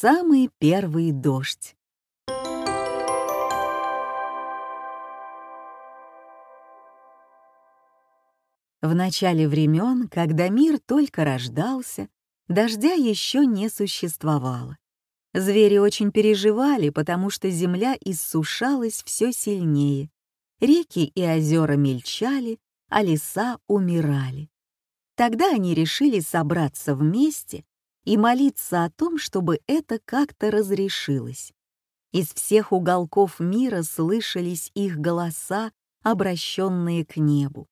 самый первый дождь. В начале времен, когда мир только рождался, дождя еще не существовало. Звери очень переживали, потому что земля иссушалась все сильнее. Реки и озера мельчали, а леса умирали. Тогда они решили собраться вместе и молиться о том, чтобы это как-то разрешилось. Из всех уголков мира слышались их голоса, обращенные к небу.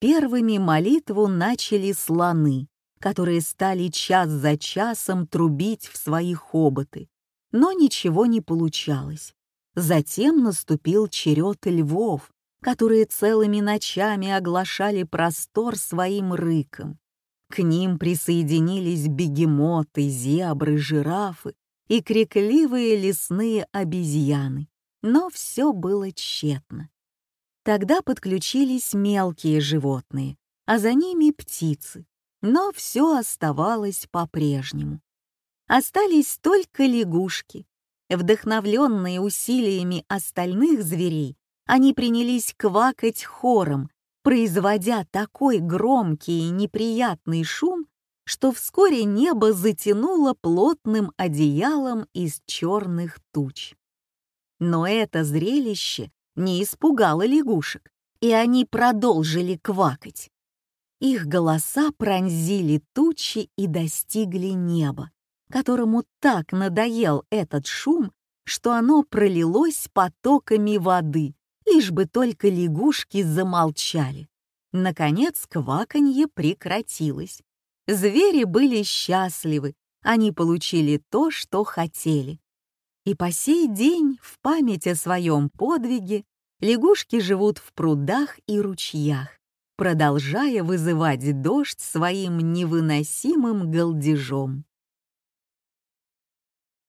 Первыми молитву начали слоны, которые стали час за часом трубить в свои хоботы, но ничего не получалось. Затем наступил черед львов, которые целыми ночами оглашали простор своим рыком. К ним присоединились бегемоты, зебры, жирафы и крикливые лесные обезьяны. Но все было тщетно. Тогда подключились мелкие животные, а за ними птицы. Но все оставалось по-прежнему. Остались только лягушки. Вдохновленные усилиями остальных зверей, они принялись квакать хором, производя такой громкий и неприятный шум, что вскоре небо затянуло плотным одеялом из черных туч. Но это зрелище не испугало лягушек, и они продолжили квакать. Их голоса пронзили тучи и достигли неба, которому так надоел этот шум, что оно пролилось потоками воды, лишь бы только лягушки замолчали. Наконец кваканье прекратилось. Звери были счастливы, они получили то, что хотели. И по сей день в память о своем подвиге лягушки живут в прудах и ручьях, продолжая вызывать дождь своим невыносимым галдежом.